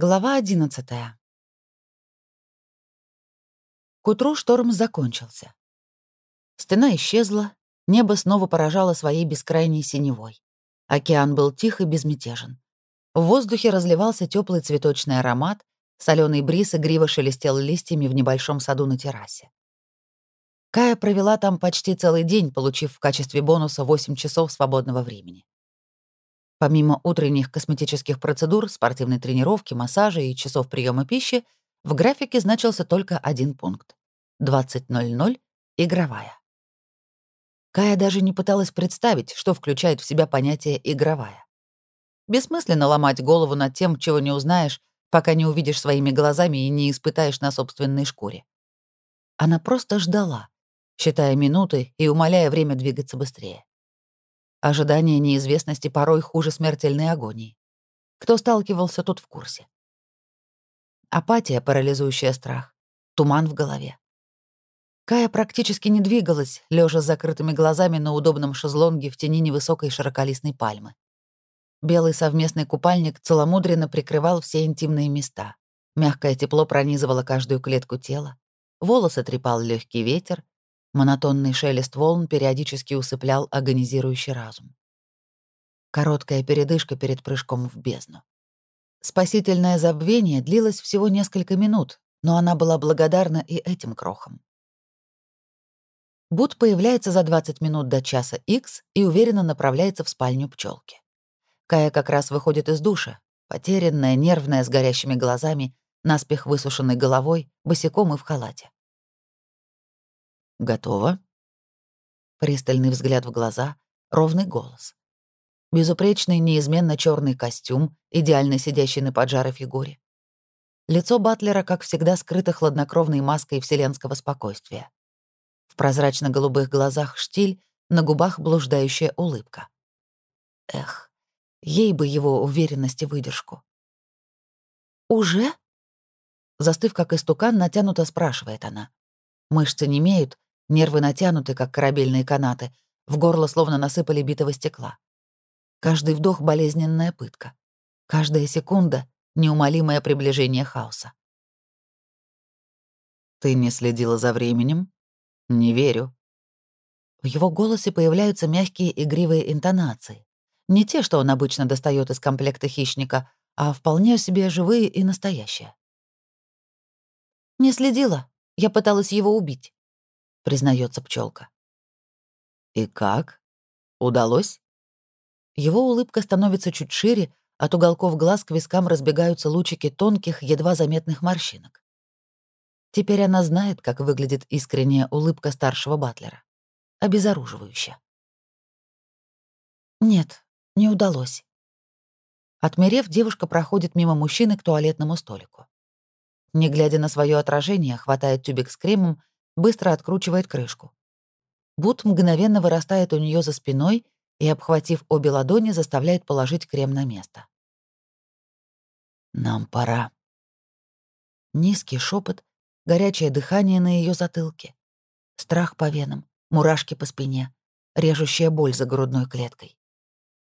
Глава одиннадцатая. К утру шторм закончился. Стена исчезла, небо снова поражало своей бескрайней синевой. Океан был тих и безмятежен. В воздухе разливался теплый цветочный аромат, соленый бриз игриво шелестел листьями в небольшом саду на террасе. Кая провела там почти целый день, получив в качестве бонуса 8 часов свободного времени. Помимо утренних косметических процедур, спортивной тренировки, массажа и часов приема пищи, в графике значился только один пункт — 20.00 — игровая. Кая даже не пыталась представить, что включает в себя понятие «игровая». Бессмысленно ломать голову над тем, чего не узнаешь, пока не увидишь своими глазами и не испытаешь на собственной шкуре. Она просто ждала, считая минуты и умоляя время двигаться быстрее. Ожидание неизвестности порой хуже смертельной агонии. Кто сталкивался, тот в курсе. Апатия, парализующая страх, туман в голове. Кая практически не двигалась, лежа с закрытыми глазами на удобном шезлонге в тени невысокой широколистной пальмы. Белый совместный купальник целомудренно прикрывал все интимные места. Мягкое тепло пронизывало каждую клетку тела. Волосы трепал легкий ветер, Монотонный шелест волн периодически усыплял агонизирующий разум. Короткая передышка перед прыжком в бездну. Спасительное забвение длилось всего несколько минут, но она была благодарна и этим крохам. Бут появляется за 20 минут до часа X и уверенно направляется в спальню пчелки. Кая как раз выходит из душа, потерянная, нервная, с горящими глазами, наспех высушенной головой, босиком и в халате. Готово. Пристальный взгляд в глаза, ровный голос. Безупречный, неизменно черный костюм, идеально сидящий на поджарой фигуре. Лицо Батлера, как всегда, скрыто хладнокровной маской вселенского спокойствия. В прозрачно-голубых глазах штиль, на губах блуждающая улыбка. Эх, ей бы его уверенность и выдержку. «Уже?» Застыв как истукан, натянуто спрашивает она. Мышцы не имеют, Нервы натянуты, как корабельные канаты, в горло словно насыпали битого стекла. Каждый вдох — болезненная пытка. Каждая секунда — неумолимое приближение хаоса. «Ты не следила за временем? Не верю». В его голосе появляются мягкие игривые интонации. Не те, что он обычно достает из комплекта хищника, а вполне себе живые и настоящие. «Не следила. Я пыталась его убить признается пчелка. И как? Удалось? Его улыбка становится чуть шире, от уголков глаз к вискам разбегаются лучики тонких, едва заметных морщинок. Теперь она знает, как выглядит искренняя улыбка старшего батлера. Обезоруживающая. Нет, не удалось. Отмерев, девушка проходит мимо мужчины к туалетному столику. Не глядя на свое отражение, хватает тюбик с кремом быстро откручивает крышку. Бут мгновенно вырастает у нее за спиной и, обхватив обе ладони, заставляет положить крем на место. «Нам пора». Низкий шепот, горячее дыхание на ее затылке, страх по венам, мурашки по спине, режущая боль за грудной клеткой.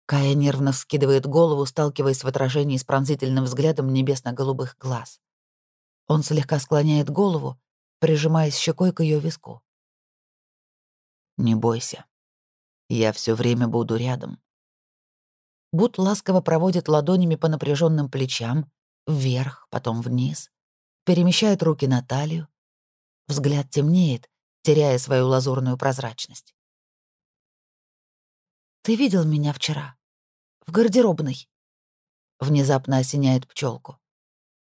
Кая нервно вскидывает голову, сталкиваясь в отражении с пронзительным взглядом небесно-голубых глаз. Он слегка склоняет голову, прижимаясь щекой к ее виску. «Не бойся. Я все время буду рядом». Бут ласково проводит ладонями по напряженным плечам, вверх, потом вниз, перемещает руки на талию. Взгляд темнеет, теряя свою лазурную прозрачность. «Ты видел меня вчера? В гардеробной?» Внезапно осеняет пчелку.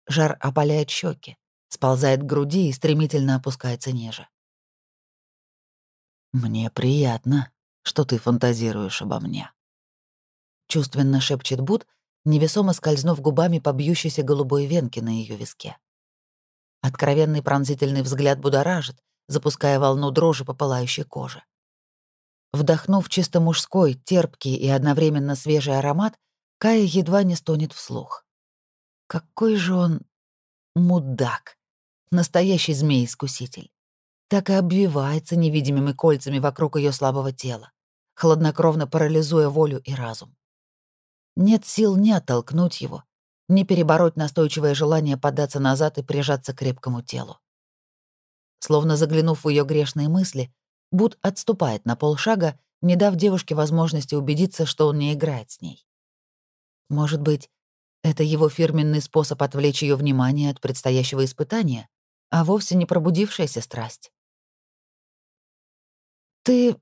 Жар опаляет щеки сползает к груди и стремительно опускается ниже. «Мне приятно, что ты фантазируешь обо мне», — чувственно шепчет Бут, невесомо скользнув губами по бьющейся голубой венке на ее виске. Откровенный пронзительный взгляд будоражит, запуская волну дрожи по пылающей коже. Вдохнув чисто мужской, терпкий и одновременно свежий аромат, Кая едва не стонет вслух. Какой же он мудак! Настоящий змей-искуситель. Так и обвивается невидимыми кольцами вокруг ее слабого тела, хладнокровно парализуя волю и разум. Нет сил ни оттолкнуть его, ни перебороть настойчивое желание податься назад и прижаться к крепкому телу. Словно заглянув в ее грешные мысли, Буд отступает на полшага, не дав девушке возможности убедиться, что он не играет с ней. Может быть, это его фирменный способ отвлечь ее внимание от предстоящего испытания, а вовсе не пробудившаяся страсть. «Ты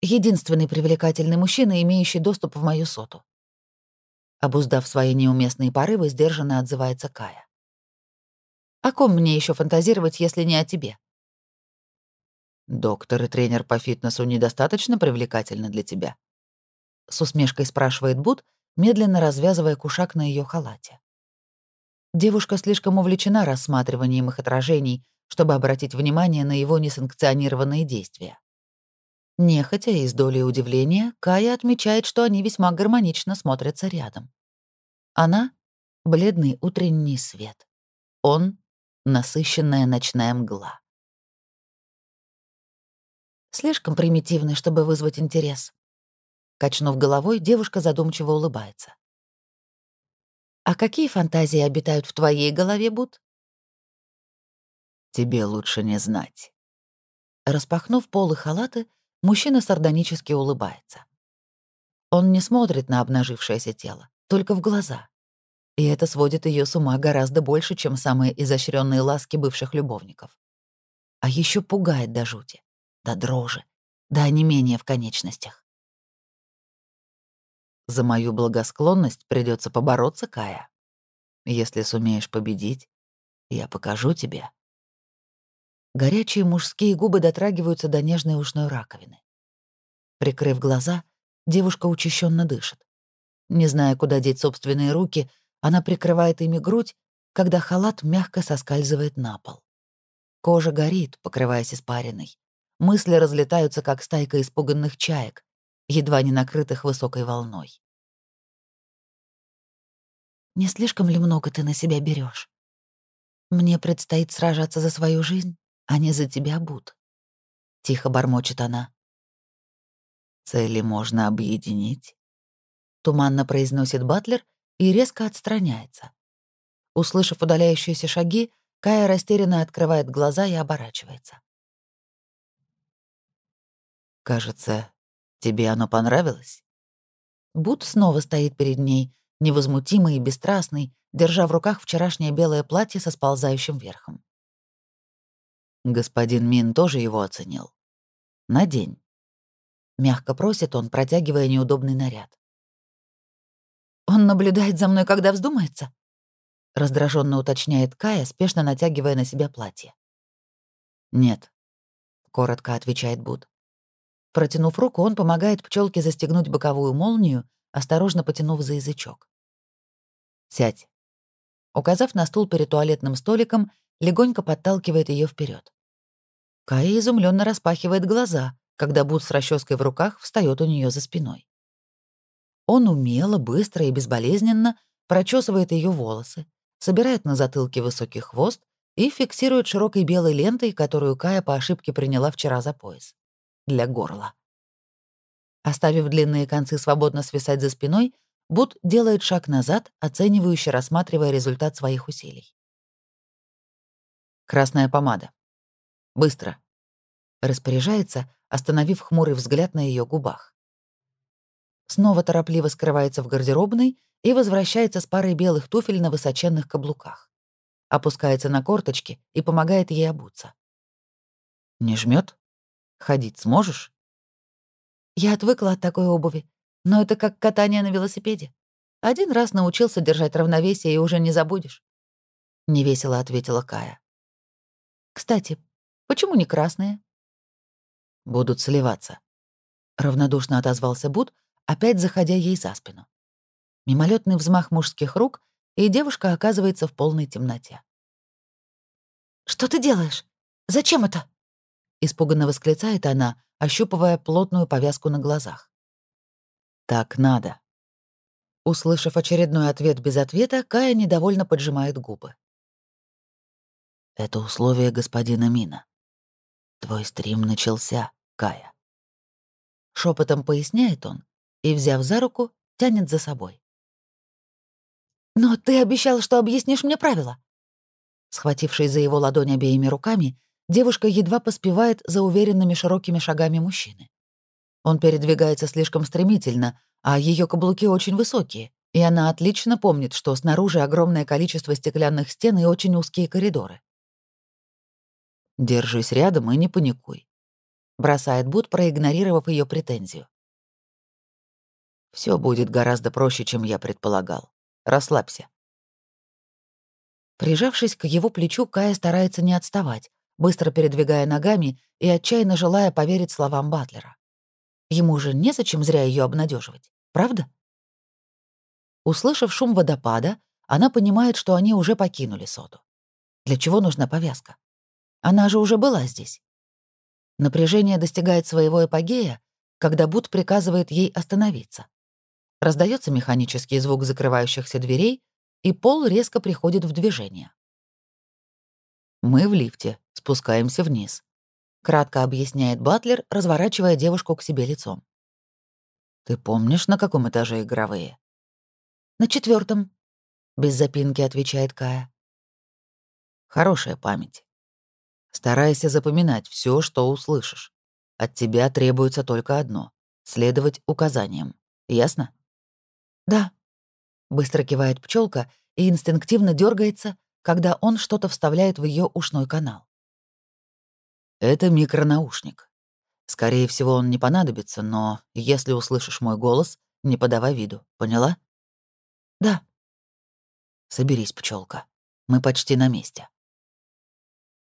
единственный привлекательный мужчина, имеющий доступ в мою соту». Обуздав свои неуместные порывы, сдержанно отзывается Кая. «О ком мне еще фантазировать, если не о тебе?» «Доктор и тренер по фитнесу недостаточно привлекательны для тебя?» С усмешкой спрашивает Буд, медленно развязывая кушак на ее халате. Девушка слишком увлечена рассматриванием их отражений, чтобы обратить внимание на его несанкционированные действия. Нехотя и с долей удивления, Кая отмечает, что они весьма гармонично смотрятся рядом. Она — бледный утренний свет. Он — насыщенная ночная мгла. Слишком примитивный, чтобы вызвать интерес. Качнув головой, девушка задумчиво улыбается. «А какие фантазии обитают в твоей голове, Бут?» «Тебе лучше не знать». Распахнув полы халаты, мужчина сардонически улыбается. Он не смотрит на обнажившееся тело, только в глаза. И это сводит ее с ума гораздо больше, чем самые изощренные ласки бывших любовников. А еще пугает до жути, до дрожи, до онемения в конечностях. За мою благосклонность придется побороться, Кая. Если сумеешь победить, я покажу тебе. Горячие мужские губы дотрагиваются до нежной ушной раковины. Прикрыв глаза, девушка учащенно дышит. Не зная, куда деть собственные руки, она прикрывает ими грудь, когда халат мягко соскальзывает на пол. Кожа горит, покрываясь испариной. Мысли разлетаются, как стайка испуганных чаек, едва не накрытых высокой волной. «Не слишком ли много ты на себя берешь? Мне предстоит сражаться за свою жизнь, а не за тебя, Буд», — тихо бормочет она. «Цели можно объединить», — туманно произносит Батлер и резко отстраняется. Услышав удаляющиеся шаги, Кая растерянно открывает глаза и оборачивается. «Кажется, Тебе оно понравилось?» Бут снова стоит перед ней, невозмутимый и бесстрастный, держа в руках вчерашнее белое платье со сползающим верхом. Господин Мин тоже его оценил. Надень. Мягко просит он, протягивая неудобный наряд. «Он наблюдает за мной, когда вздумается?» Раздраженно уточняет Кая, спешно натягивая на себя платье. «Нет», — коротко отвечает Буд. Протянув руку, он помогает пчелке застегнуть боковую молнию, осторожно потянув за язычок. «Сядь». Указав на стул перед туалетным столиком, легонько подталкивает ее вперед. Кая изумленно распахивает глаза, когда Бут с расческой в руках встает у нее за спиной. Он умело, быстро и безболезненно прочесывает ее волосы, собирает на затылке высокий хвост и фиксирует широкой белой лентой, которую Кая по ошибке приняла вчера за пояс для горла. Оставив длинные концы свободно свисать за спиной, Бут делает шаг назад, оценивающе рассматривая результат своих усилий. «Красная помада. Быстро!» Распоряжается, остановив хмурый взгляд на ее губах. Снова торопливо скрывается в гардеробной и возвращается с парой белых туфель на высоченных каблуках. Опускается на корточки и помогает ей обуться. «Не жмет? Ходить сможешь?» Я отвыкла от такой обуви, но это как катание на велосипеде. Один раз научился держать равновесие и уже не забудешь. Невесело ответила Кая. Кстати, почему не красные? Будут сливаться. Равнодушно отозвался Буд, опять заходя ей за спину. Мимолетный взмах мужских рук, и девушка оказывается в полной темноте. «Что ты делаешь? Зачем это?» Испуганно восклицает она, ощупывая плотную повязку на глазах. «Так надо». Услышав очередной ответ без ответа, Кая недовольно поджимает губы. «Это условие господина Мина. Твой стрим начался, Кая». Шепотом поясняет он и, взяв за руку, тянет за собой. «Но ты обещал, что объяснишь мне правила». Схватившись за его ладонь обеими руками, девушка едва поспевает за уверенными широкими шагами мужчины. Он передвигается слишком стремительно, а ее каблуки очень высокие, и она отлично помнит, что снаружи огромное количество стеклянных стен и очень узкие коридоры. «Держись рядом и не паникуй», — бросает Бут, проигнорировав ее претензию. Все будет гораздо проще, чем я предполагал. Расслабься. Прижавшись к его плечу, Кая старается не отставать, быстро передвигая ногами и отчаянно желая поверить словам Батлера. Ему же незачем зря ее обнадеживать, правда? Услышав шум водопада, она понимает, что они уже покинули Соду. Для чего нужна повязка? Она же уже была здесь. Напряжение достигает своего эпогея, когда Бут приказывает ей остановиться. Раздается механический звук закрывающихся дверей, и пол резко приходит в движение. «Мы в лифте, спускаемся вниз», — кратко объясняет Батлер, разворачивая девушку к себе лицом. «Ты помнишь, на каком этаже игровые?» «На четвертом, без запинки отвечает Кая. «Хорошая память. Старайся запоминать все, что услышишь. От тебя требуется только одно — следовать указаниям. Ясно?» «Да», — быстро кивает пчелка и инстинктивно дергается, когда он что-то вставляет в ее ушной канал. «Это микронаушник. Скорее всего, он не понадобится, но если услышишь мой голос, не подавай виду. Поняла?» «Да». «Соберись, пчелка. Мы почти на месте».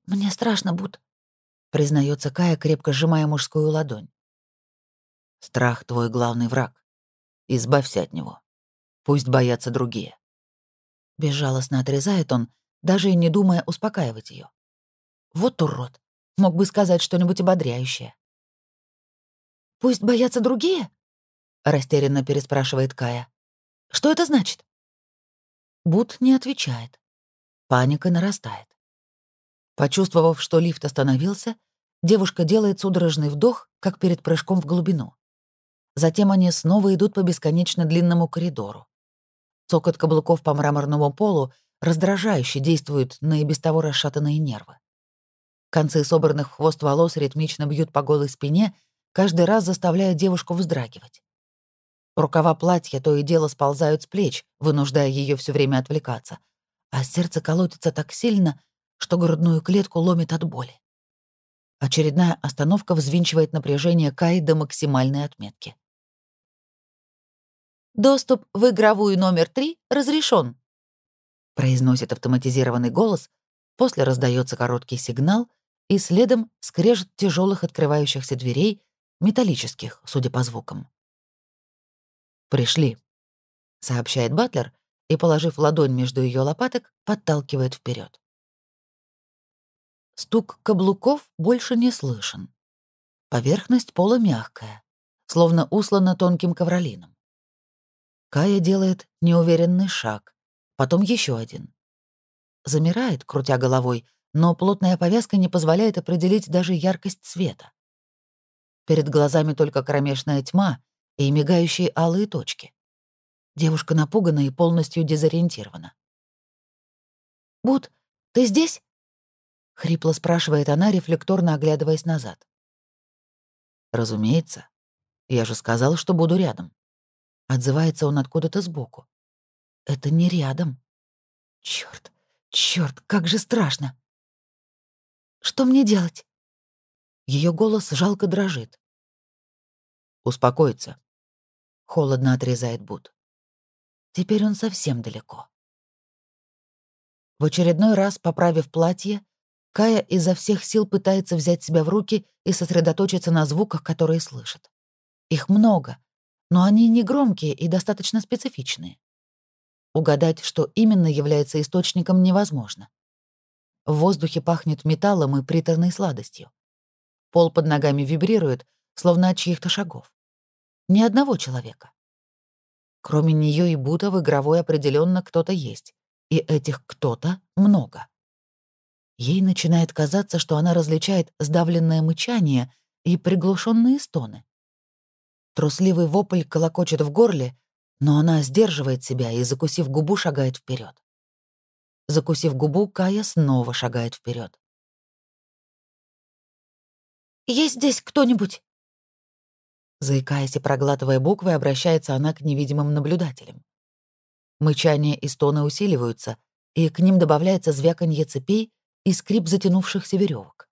«Мне страшно, Бут», — признается Кая, крепко сжимая мужскую ладонь. «Страх — твой главный враг. Избавься от него. Пусть боятся другие. Безжалостно отрезает он, даже и не думая успокаивать ее. Вот урод. Мог бы сказать что-нибудь ободряющее. «Пусть боятся другие?» — растерянно переспрашивает Кая. «Что это значит?» Бут не отвечает. Паника нарастает. Почувствовав, что лифт остановился, девушка делает судорожный вдох, как перед прыжком в глубину. Затем они снова идут по бесконечно длинному коридору. Цокот каблуков по мраморному полу раздражающе действует на и без того расшатанные нервы. Концы собранных в хвост волос ритмично бьют по голой спине, каждый раз заставляя девушку вздрагивать. Рукава платья то и дело сползают с плеч, вынуждая ее все время отвлекаться, а сердце колотится так сильно, что грудную клетку ломит от боли. Очередная остановка взвинчивает напряжение Каи до максимальной отметки. Доступ в игровую номер 3 разрешен, произносит автоматизированный голос, после раздается короткий сигнал, и следом скрежет тяжелых открывающихся дверей, металлических, судя по звукам. «Пришли», — сообщает Батлер и, положив ладонь между ее лопаток, подталкивает вперед. Стук каблуков больше не слышен. Поверхность пола мягкая, словно услана тонким ковролином. Кая делает неуверенный шаг, потом еще один. Замирает, крутя головой, но плотная повязка не позволяет определить даже яркость света. Перед глазами только кромешная тьма и мигающие алые точки. Девушка напугана и полностью дезориентирована. «Бут, ты здесь?» — хрипло спрашивает она, рефлекторно оглядываясь назад. «Разумеется. Я же сказал, что буду рядом». Отзывается он откуда-то сбоку. Это не рядом. Черт, черт, как же страшно. Что мне делать? Ее голос жалко дрожит. Успокоиться. Холодно отрезает Бут. Теперь он совсем далеко. В очередной раз, поправив платье, Кая изо всех сил пытается взять себя в руки и сосредоточиться на звуках, которые слышит. Их много, но они не громкие и достаточно специфичные. Угадать, что именно является источником, невозможно. В воздухе пахнет металлом и приторной сладостью. Пол под ногами вибрирует, словно от чьих-то шагов. Ни одного человека. Кроме нее и Бута в игровой определенно кто-то есть, и этих кто-то много. Ей начинает казаться, что она различает сдавленное мычание и приглушенные стоны. Трусливый вопль колокочет в горле, Но она сдерживает себя и, закусив губу, шагает вперед. Закусив губу, Кая снова шагает вперед. «Есть здесь кто-нибудь?» Заикаясь и проглатывая буквы, обращается она к невидимым наблюдателям. Мычание и стоны усиливаются, и к ним добавляется звяканье цепей и скрип затянувшихся веревок.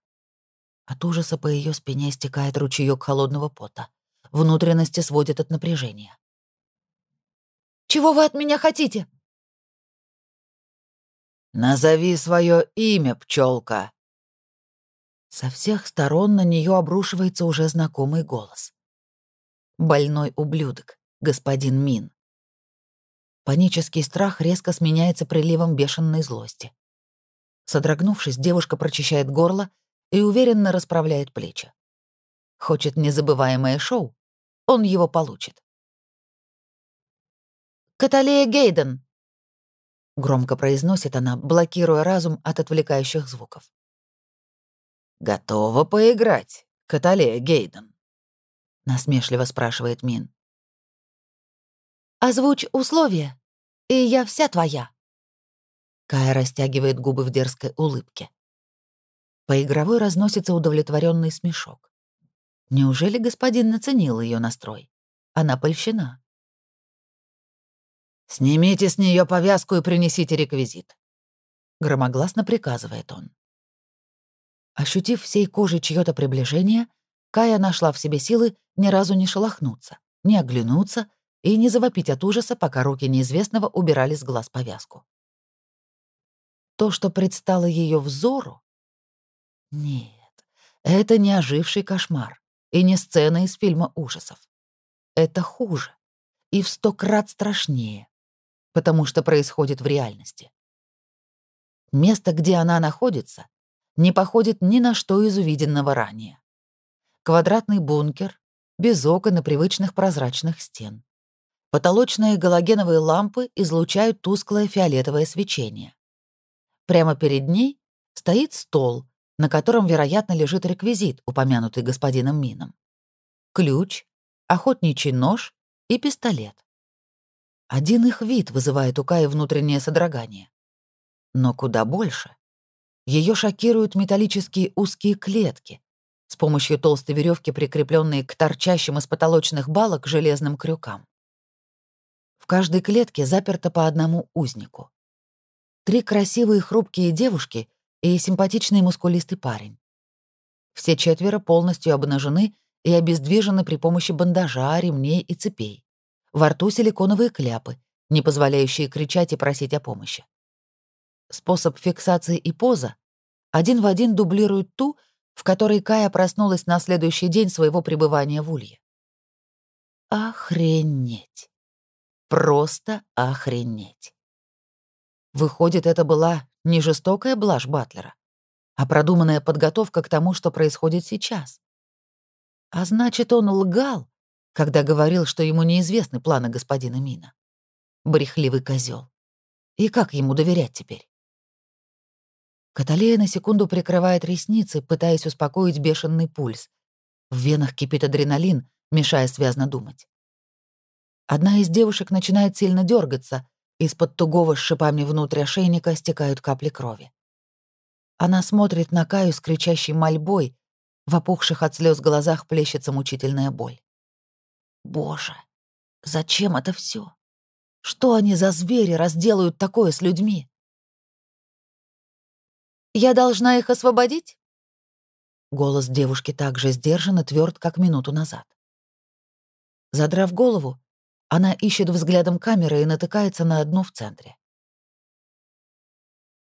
От ужаса по ее спине стекает ручеек холодного пота. Внутренности сводят от напряжения. «Чего вы от меня хотите?» «Назови свое имя, пчелка. Со всех сторон на нее обрушивается уже знакомый голос. Больной ублюдок, господин Мин. Панический страх резко сменяется приливом бешеной злости. Содрогнувшись, девушка прочищает горло и уверенно расправляет плечи. Хочет незабываемое шоу, он его получит. «Каталея Гейден!» — громко произносит она, блокируя разум от отвлекающих звуков. «Готова поиграть, Каталея Гейден?» — насмешливо спрашивает Мин. «Озвучь условия, и я вся твоя». Кая растягивает губы в дерзкой улыбке. По игровой разносится удовлетворенный смешок. Неужели господин наценил ее настрой? Она польщена. «Снимите с нее повязку и принесите реквизит», — громогласно приказывает он. Ощутив всей кожей чьё-то приближение, Кая нашла в себе силы ни разу не шелохнуться, не оглянуться и не завопить от ужаса, пока руки неизвестного убирали с глаз повязку. То, что предстало ее взору... Нет, это не оживший кошмар и не сцена из фильма ужасов. Это хуже и в сто крат страшнее, потому что происходит в реальности. Место, где она находится, не походит ни на что из увиденного ранее. Квадратный бункер, без окон и привычных прозрачных стен. Потолочные галогеновые лампы излучают тусклое фиолетовое свечение. Прямо перед ней стоит стол, на котором, вероятно, лежит реквизит, упомянутый господином Мином. Ключ, охотничий нож и пистолет. Один их вид вызывает у Каи внутреннее содрогание. Но куда больше. Ее шокируют металлические узкие клетки, с помощью толстой веревки, прикрепленные к торчащим из потолочных балок железным крюкам. В каждой клетке заперто по одному узнику. Три красивые хрупкие девушки и симпатичный мускулистый парень. Все четверо полностью обнажены и обездвижены при помощи бандажа, ремней и цепей. Во рту силиконовые кляпы, не позволяющие кричать и просить о помощи. Способ фиксации и поза один в один дублируют ту, в которой Кая проснулась на следующий день своего пребывания в Улье. Охренеть. Просто охренеть. Выходит, это была не жестокая блажь Батлера, а продуманная подготовка к тому, что происходит сейчас. А значит, он лгал, когда говорил, что ему неизвестны планы господина Мина. Брехливый козел. И как ему доверять теперь? Каталея на секунду прикрывает ресницы, пытаясь успокоить бешеный пульс. В венах кипит адреналин, мешая связно думать. Одна из девушек начинает сильно дергаться, из-под тугого с шипами внутрь ошейника стекают капли крови. Она смотрит на Каю с кричащей мольбой, в опухших от слез глазах плещется мучительная боль. Боже, зачем это все? Что они за звери разделают такое с людьми? Я должна их освободить? Голос девушки так же сдержан и тверд, как минуту назад. Задрав голову, она ищет взглядом камеры и натыкается на одну в центре.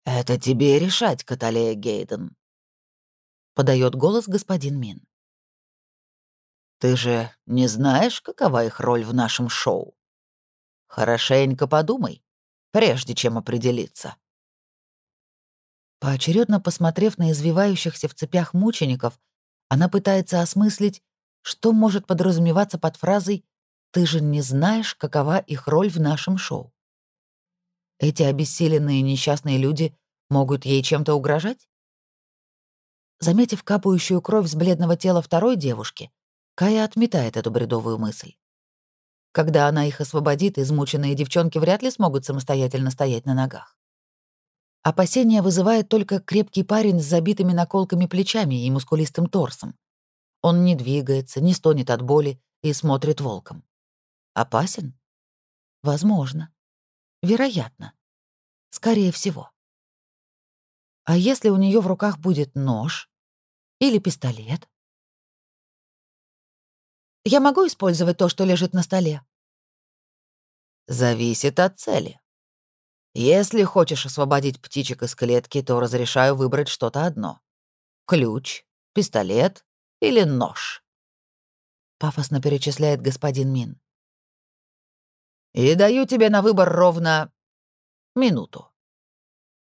«Это тебе решать, Каталея Гейден», — подает голос господин Мин. «Ты же не знаешь, какова их роль в нашем шоу? Хорошенько подумай, прежде чем определиться». Поочередно посмотрев на извивающихся в цепях мучеников, она пытается осмыслить, что может подразумеваться под фразой «ты же не знаешь, какова их роль в нашем шоу». Эти обессиленные несчастные люди могут ей чем-то угрожать? Заметив капающую кровь с бледного тела второй девушки, Кая отметает эту бредовую мысль. Когда она их освободит, измученные девчонки вряд ли смогут самостоятельно стоять на ногах. Опасения вызывает только крепкий парень с забитыми наколками плечами и мускулистым торсом. Он не двигается, не стонет от боли и смотрит волком. Опасен? Возможно. Вероятно. Скорее всего. А если у нее в руках будет нож или пистолет? Я могу использовать то, что лежит на столе? Зависит от цели. Если хочешь освободить птичек из клетки, то разрешаю выбрать что-то одно. Ключ, пистолет или нож. Пафосно перечисляет господин Мин. И даю тебе на выбор ровно минуту.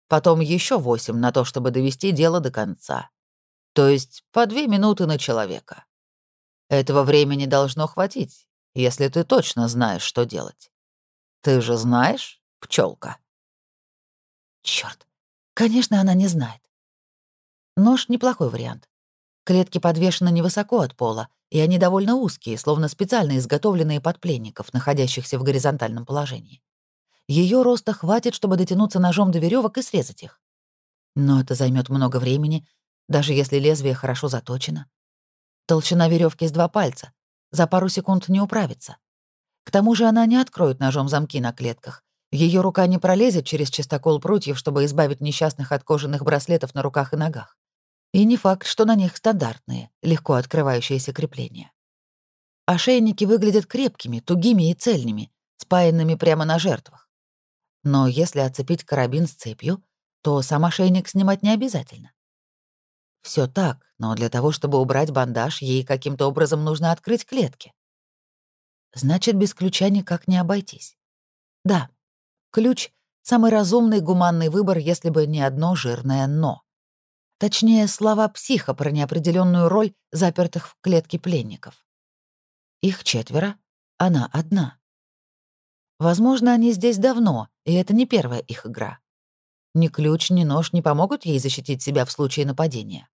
Потом еще восемь на то, чтобы довести дело до конца. То есть по две минуты на человека. Этого времени должно хватить, если ты точно знаешь, что делать. Ты же знаешь, пчелка. Черт, конечно, она не знает. Нож — неплохой вариант. Клетки подвешены невысоко от пола, и они довольно узкие, словно специально изготовленные под пленников, находящихся в горизонтальном положении. Ее роста хватит, чтобы дотянуться ножом до веревок и срезать их. Но это займет много времени, даже если лезвие хорошо заточено. Толщина веревки с два пальца. За пару секунд не управится. К тому же она не откроет ножом замки на клетках. Ее рука не пролезет через чистокол прутьев, чтобы избавить несчастных от кожаных браслетов на руках и ногах. И не факт, что на них стандартные, легко открывающиеся крепления. Ошейники выглядят крепкими, тугими и цельными, спаянными прямо на жертвах. Но если оцепить карабин с цепью, то сам ошейник снимать не обязательно. Все так, но для того, чтобы убрать бандаж, ей каким-то образом нужно открыть клетки. Значит, без ключа никак не обойтись. Да, ключ — самый разумный гуманный выбор, если бы не одно жирное «но». Точнее, слова психа про неопределенную роль запертых в клетке пленников. Их четверо, она одна. Возможно, они здесь давно, и это не первая их игра. Ни ключ, ни нож не помогут ей защитить себя в случае нападения.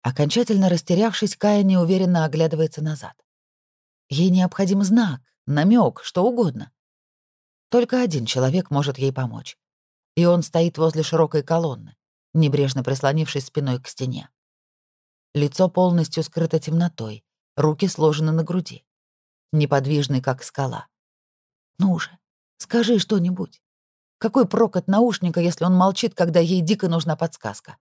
Окончательно растерявшись, Кая неуверенно оглядывается назад. Ей необходим знак, намек, что угодно. Только один человек может ей помочь. И он стоит возле широкой колонны, небрежно прислонившись спиной к стене. Лицо полностью скрыто темнотой, руки сложены на груди. Неподвижный, как скала. «Ну же, скажи что-нибудь. Какой прок от наушника, если он молчит, когда ей дико нужна подсказка?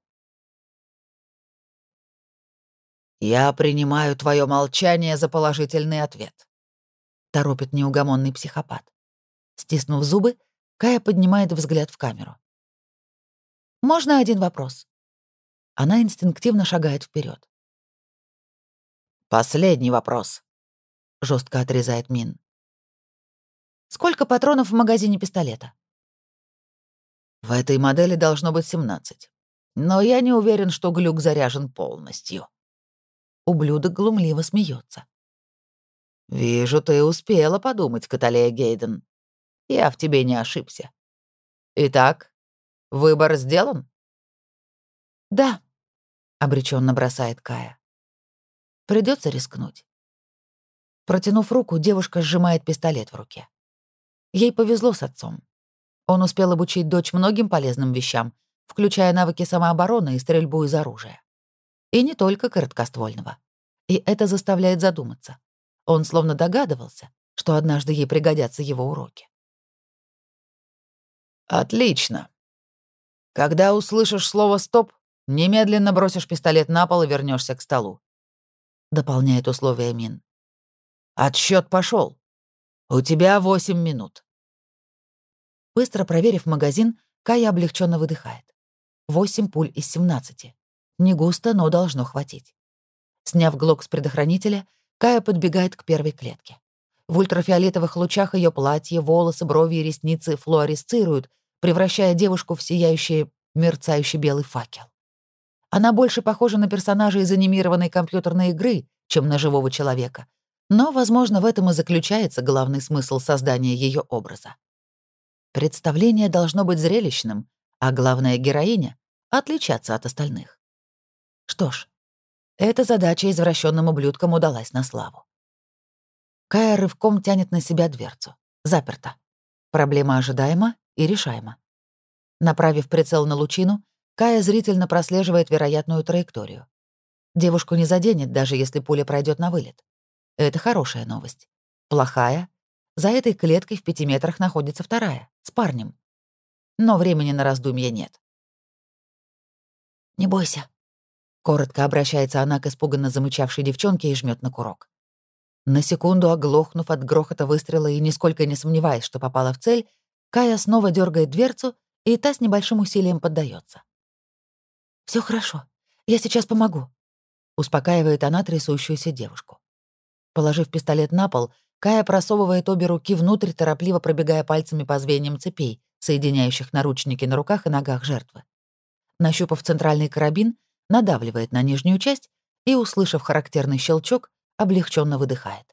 «Я принимаю твое молчание за положительный ответ», — торопит неугомонный психопат. Стиснув зубы, Кая поднимает взгляд в камеру. «Можно один вопрос?» Она инстинктивно шагает вперед. «Последний вопрос», — жестко отрезает Мин. «Сколько патронов в магазине пистолета?» В этой модели должно быть 17. Но я не уверен, что глюк заряжен полностью. Ублюдок глумливо смеется. «Вижу, ты успела подумать, Каталея Гейден. Я в тебе не ошибся. Итак, выбор сделан?» «Да», — обреченно бросает Кая. Придется рискнуть. Протянув руку, девушка сжимает пистолет в руке. Ей повезло с отцом. Он успел обучить дочь многим полезным вещам, включая навыки самообороны и стрельбу из оружия. И не только короткоствольного. И это заставляет задуматься. Он словно догадывался, что однажды ей пригодятся его уроки. «Отлично. Когда услышишь слово «стоп», немедленно бросишь пистолет на пол и вернешься к столу», — дополняет условие Мин. «Отсчет пошел. У тебя восемь минут». Быстро проверив магазин, Кая облегченно выдыхает. Восемь пуль из семнадцати. Не густо, но должно хватить. Сняв глок с предохранителя, Кая подбегает к первой клетке. В ультрафиолетовых лучах ее платье, волосы, брови и ресницы флуоресцируют, превращая девушку в сияющий, мерцающий белый факел. Она больше похожа на персонажа из анимированной компьютерной игры, чем на живого человека. Но, возможно, в этом и заключается главный смысл создания ее образа. Представление должно быть зрелищным, а главная героиня — отличаться от остальных. Что ж, эта задача извращенным ублюдкам удалась на славу. Кая рывком тянет на себя дверцу. Заперта. Проблема ожидаема и решаема. Направив прицел на лучину, Кая зрительно прослеживает вероятную траекторию. Девушку не заденет, даже если пуля пройдет на вылет. Это хорошая новость. Плохая. За этой клеткой в пяти метрах находится вторая, с парнем. Но времени на раздумье нет. «Не бойся», — коротко обращается она к испуганно замычавшей девчонке и жмет на курок. На секунду оглохнув от грохота выстрела и нисколько не сомневаясь, что попала в цель, Кая снова дергает дверцу, и та с небольшим усилием поддается. Все хорошо, я сейчас помогу», — успокаивает она трясущуюся девушку. Положив пистолет на пол, Кая просовывает обе руки внутрь, торопливо пробегая пальцами по звеньям цепей, соединяющих наручники на руках и ногах жертвы. Нащупав центральный карабин, надавливает на нижнюю часть и, услышав характерный щелчок, облегченно выдыхает.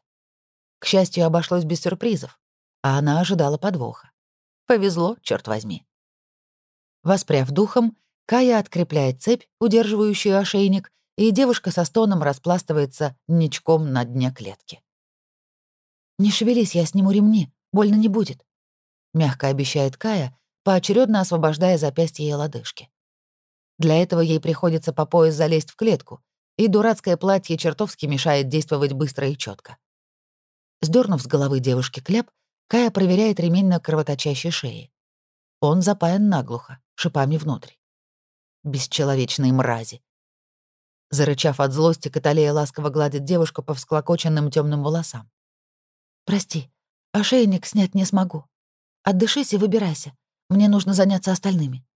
К счастью, обошлось без сюрпризов, а она ожидала подвоха. Повезло, черт возьми. Воспряв духом, Кая открепляет цепь, удерживающую ошейник, и девушка со стоном распластывается ничком на дне клетки. «Не шевелись, я сниму ремни, больно не будет», — мягко обещает Кая, поочередно освобождая запястье и лодыжки. Для этого ей приходится по пояс залезть в клетку, и дурацкое платье чертовски мешает действовать быстро и четко. Сдернув с головы девушки кляп, Кая проверяет ремень на кровоточащей шее. Он запаян наглухо, шипами внутрь. Бесчеловечные мрази. Зарычав от злости, Каталея ласково гладит девушку по всклокоченным темным волосам. «Прости, ошейник снять не смогу. Отдышись и выбирайся. Мне нужно заняться остальными».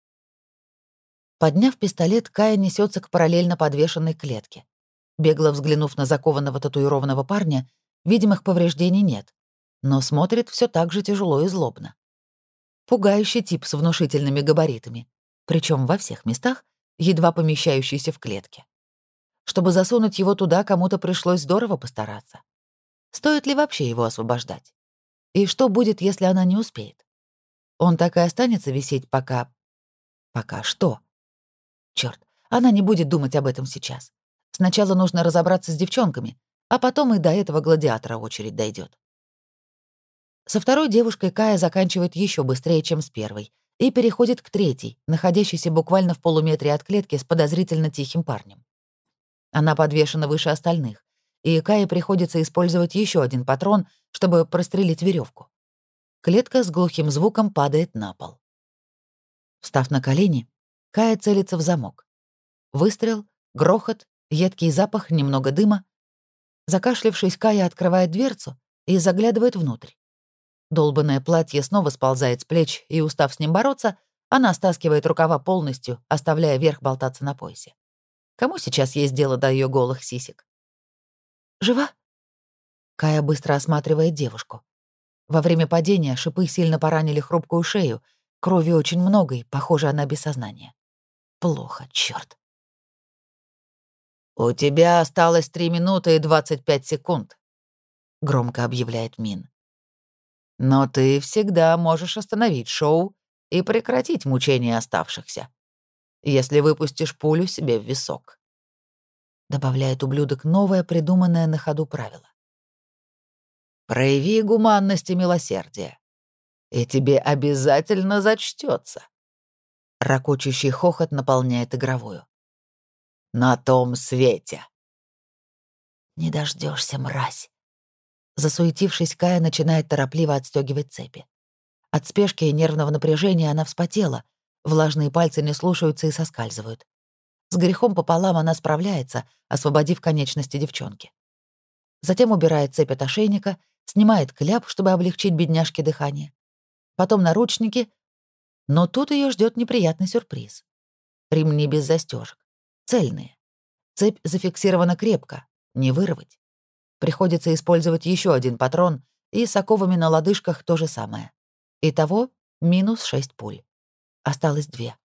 Подняв пистолет, Кая несется к параллельно подвешенной клетке. Бегло взглянув на закованного татуированного парня, видимых повреждений нет, но смотрит все так же тяжело и злобно. Пугающий тип с внушительными габаритами, причем во всех местах, едва помещающийся в клетке. Чтобы засунуть его туда, кому-то пришлось здорово постараться. Стоит ли вообще его освобождать? И что будет, если она не успеет? Он так и останется висеть, пока... Пока что? Черт, она не будет думать об этом сейчас. Сначала нужно разобраться с девчонками, а потом и до этого гладиатора очередь дойдет. Со второй девушкой Кая заканчивает еще быстрее, чем с первой, и переходит к третьей, находящейся буквально в полуметре от клетки с подозрительно тихим парнем. Она подвешена выше остальных, и Кае приходится использовать еще один патрон, чтобы прострелить веревку. Клетка с глухим звуком падает на пол. Встав на колени, Кая целится в замок. Выстрел, грохот, едкий запах, немного дыма. Закашлившись, Кая открывает дверцу и заглядывает внутрь. Долбанное платье снова сползает с плеч, и, устав с ним бороться, она стаскивает рукава полностью, оставляя верх болтаться на поясе. Кому сейчас есть дело до ее голых сисек? «Жива?» Кая быстро осматривает девушку. Во время падения шипы сильно поранили хрупкую шею, крови очень много, и, похоже, она без сознания. Плохо, черт. «У тебя осталось 3 минуты и 25 секунд», — громко объявляет Мин. «Но ты всегда можешь остановить шоу и прекратить мучения оставшихся если выпустишь пулю себе в висок. Добавляет ублюдок новое, придуманное на ходу правило. Прояви гуманность и милосердие, и тебе обязательно зачтется. Рокочущий хохот наполняет игровую. На том свете. Не дождешься, мразь. Засуетившись, Кая начинает торопливо отстегивать цепи. От спешки и нервного напряжения она вспотела, Влажные пальцы не слушаются и соскальзывают. С грехом пополам она справляется, освободив конечности девчонки. Затем убирает цепь от ошейника, снимает кляп, чтобы облегчить бедняжке дыхание. Потом наручники. Но тут ее ждет неприятный сюрприз. Ремни без застежек, цельные. Цепь зафиксирована крепко, не вырвать. Приходится использовать еще один патрон, и с оковами на лодыжках то же самое. Итого минус шесть пуль. Осталось две.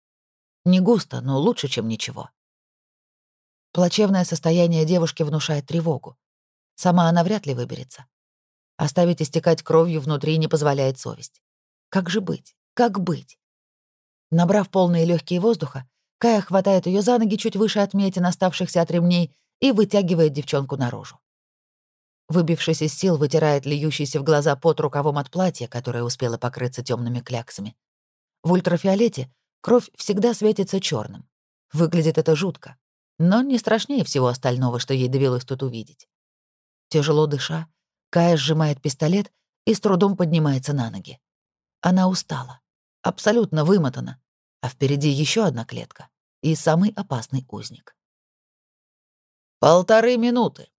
Не густо, но лучше, чем ничего. Плачевное состояние девушки внушает тревогу. Сама она вряд ли выберется. Оставить истекать кровью внутри не позволяет совесть. Как же быть? Как быть? Набрав полные легкие воздуха, Кая хватает ее за ноги чуть выше отметин, оставшихся от ремней, и вытягивает девчонку наружу. Выбившись из сил, вытирает льющийся в глаза пот рукавом от платья, которое успело покрыться темными кляксами. В ультрафиолете кровь всегда светится черным. Выглядит это жутко, но не страшнее всего остального, что ей довелось тут увидеть. Тяжело дыша, Кая сжимает пистолет и с трудом поднимается на ноги. Она устала, абсолютно вымотана, а впереди еще одна клетка и самый опасный узник. «Полторы минуты!»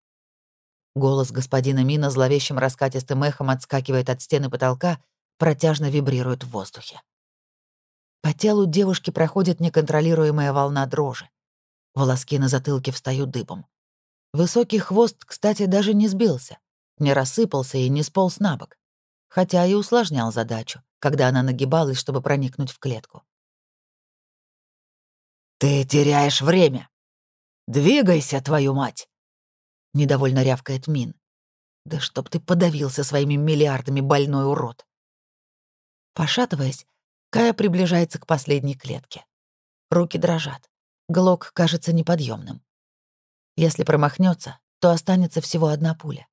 Голос господина Мина зловещим раскатистым эхом отскакивает от стены потолка, протяжно вибрирует в воздухе. По телу девушки проходит неконтролируемая волна дрожи. Волоски на затылке встают дыбом. Высокий хвост, кстати, даже не сбился, не рассыпался и не сполз на бок, хотя и усложнял задачу, когда она нагибалась, чтобы проникнуть в клетку. «Ты теряешь время! Двигайся, твою мать!» Недовольно рявкает Мин. «Да чтоб ты подавился своими миллиардами, больной урод!» Пошатываясь, Кая приближается к последней клетке. Руки дрожат. Глок кажется неподъемным. Если промахнется, то останется всего одна пуля.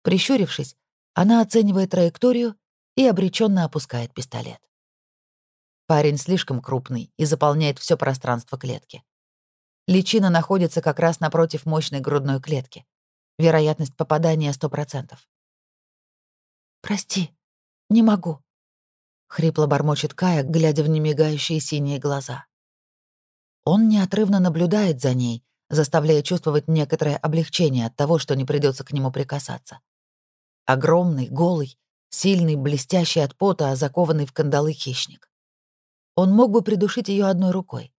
Прищурившись, она оценивает траекторию и обреченно опускает пистолет. Парень слишком крупный и заполняет все пространство клетки. Личина находится как раз напротив мощной грудной клетки. Вероятность попадания 100%. «Прости, не могу», — хрипло бормочет Кая, глядя в немигающие синие глаза. Он неотрывно наблюдает за ней, заставляя чувствовать некоторое облегчение от того, что не придется к нему прикасаться. Огромный, голый, сильный, блестящий от пота, а закованный в кандалы хищник. Он мог бы придушить ее одной рукой.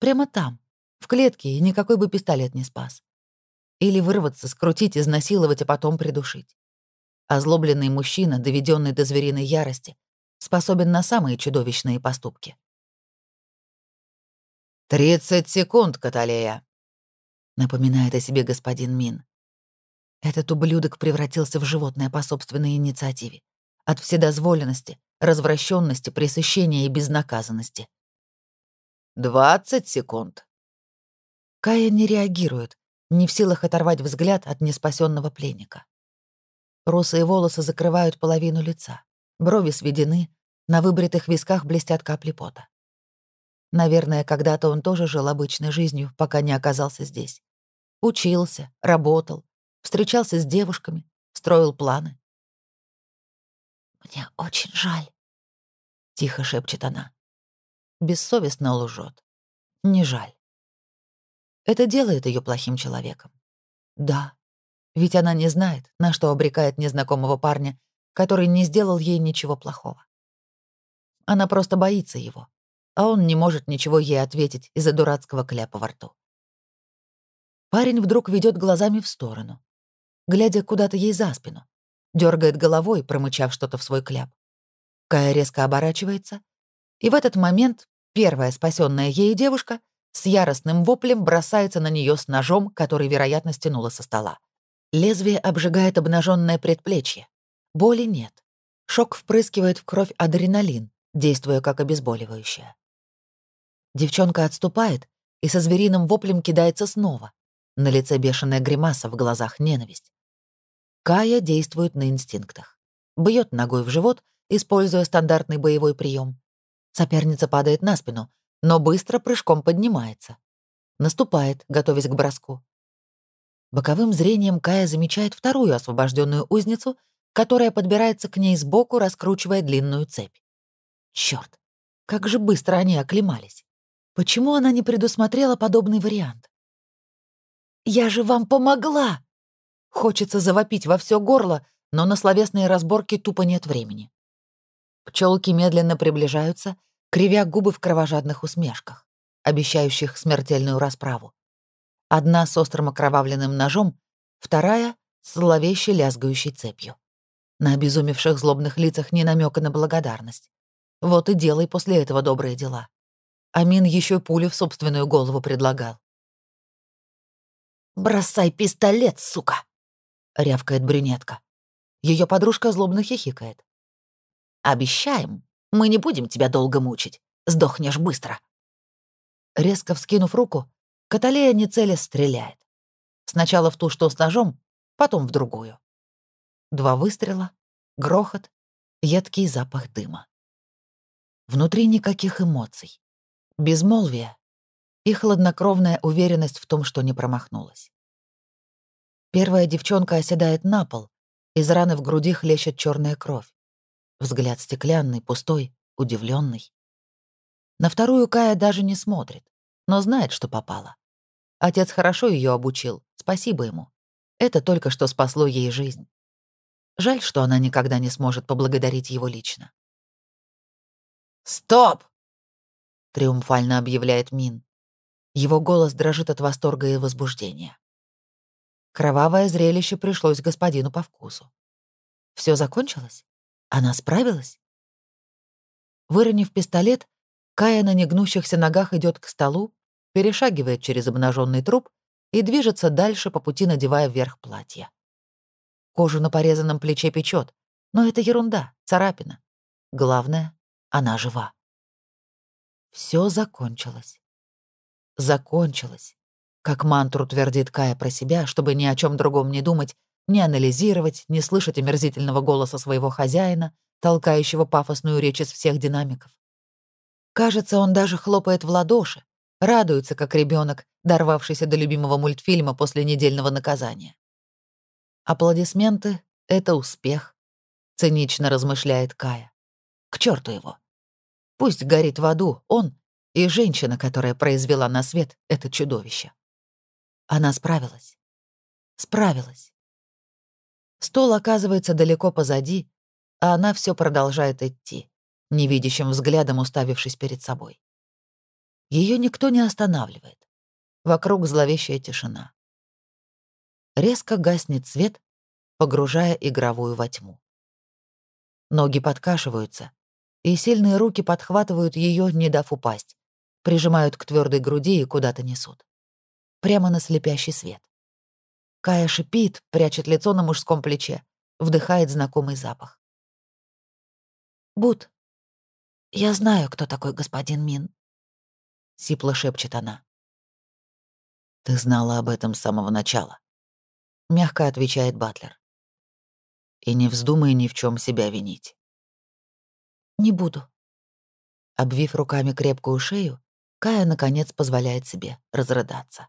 Прямо там, в клетке, и никакой бы пистолет не спас. Или вырваться, скрутить, изнасиловать, а потом придушить. Озлобленный мужчина, доведенный до звериной ярости, способен на самые чудовищные поступки. «Тридцать секунд, Каталея», — напоминает о себе господин Мин. Этот ублюдок превратился в животное по собственной инициативе. От вседозволенности, развращенности, пресыщения и безнаказанности. «Двадцать секунд». Кая не реагирует, не в силах оторвать взгляд от неспасенного пленника. Русые волосы закрывают половину лица, брови сведены, на выбритых висках блестят капли пота. Наверное, когда-то он тоже жил обычной жизнью, пока не оказался здесь. Учился, работал, встречался с девушками, строил планы. «Мне очень жаль», — тихо шепчет она. Бессовестно лжет. Не жаль. Это делает ее плохим человеком. Да, ведь она не знает, на что обрекает незнакомого парня, который не сделал ей ничего плохого. Она просто боится его, а он не может ничего ей ответить из-за дурацкого кляпа во рту. Парень вдруг ведет глазами в сторону, глядя куда-то ей за спину, дергает головой, промычав что-то в свой кляп. Кая резко оборачивается, и в этот момент первая спасенная ей девушка с яростным воплем бросается на нее с ножом, который, вероятно, стянула со стола. Лезвие обжигает обнаженное предплечье. Боли нет. Шок впрыскивает в кровь адреналин, действуя как обезболивающее. Девчонка отступает и со звериным воплем кидается снова. На лице бешеная гримаса, в глазах ненависть. Кая действует на инстинктах. Бьет ногой в живот, используя стандартный боевой прием. Соперница падает на спину, но быстро прыжком поднимается. Наступает, готовясь к броску. Боковым зрением Кая замечает вторую освобожденную узницу, которая подбирается к ней сбоку, раскручивая длинную цепь. Черт, как же быстро они оклемались. Почему она не предусмотрела подобный вариант? «Я же вам помогла!» Хочется завопить во все горло, но на словесные разборки тупо нет времени. Пчелки медленно приближаются, кривя губы в кровожадных усмешках, обещающих смертельную расправу. Одна с острым окровавленным ножом, вторая — с зловеще лязгающей цепью. На обезумевших злобных лицах ни намека на благодарность. Вот и делай после этого добрые дела. Амин еще пулю в собственную голову предлагал. «Бросай пистолет, сука!» — рявкает брюнетка. Ее подружка злобно хихикает. «Обещаем, мы не будем тебя долго мучить. Сдохнешь быстро». Резко вскинув руку, Каталея не целя стреляет. Сначала в ту, что с ножом, потом в другую. Два выстрела, грохот, едкий запах дыма. Внутри никаких эмоций. Безмолвие и хладнокровная уверенность в том, что не промахнулась. Первая девчонка оседает на пол, из раны в груди хлещет черная кровь. Взгляд стеклянный, пустой, удивленный. На вторую Кая даже не смотрит, но знает, что попала. Отец хорошо ее обучил, спасибо ему. Это только что спасло ей жизнь. Жаль, что она никогда не сможет поблагодарить его лично. «Стоп!» — триумфально объявляет Мин. Его голос дрожит от восторга и возбуждения. Кровавое зрелище пришлось господину по вкусу. Все закончилось? Она справилась? Выронив пистолет, Кая на негнущихся ногах идет к столу, перешагивает через обнаженный труп и движется дальше по пути, надевая вверх платье. Кожу на порезанном плече печет, но это ерунда, царапина. Главное, она жива. Все закончилось. Закончилось. Как мантру твердит Кая про себя, чтобы ни о чем другом не думать, не анализировать, не слышать омерзительного голоса своего хозяина, толкающего пафосную речь из всех динамиков. Кажется, он даже хлопает в ладоши, радуется, как ребенок, дорвавшийся до любимого мультфильма после недельного наказания. Аплодисменты — это успех, цинично размышляет Кая. К черту его. Пусть горит в аду он и женщина, которая произвела на свет это чудовище. Она справилась. Справилась. Стол оказывается далеко позади, а она все продолжает идти, невидящим взглядом уставившись перед собой. Ее никто не останавливает. Вокруг зловещая тишина. Резко гаснет свет, погружая игровую во тьму. Ноги подкашиваются, и сильные руки подхватывают ее, не дав упасть, прижимают к твердой груди и куда-то несут. Прямо на слепящий свет. Кая шипит, прячет лицо на мужском плече, вдыхает знакомый запах. «Бут, я знаю, кто такой господин Мин», — сипло шепчет она. «Ты знала об этом с самого начала», — мягко отвечает Батлер. «И не вздумай ни в чем себя винить». «Не буду». Обвив руками крепкую шею, Кая, наконец, позволяет себе разрыдаться.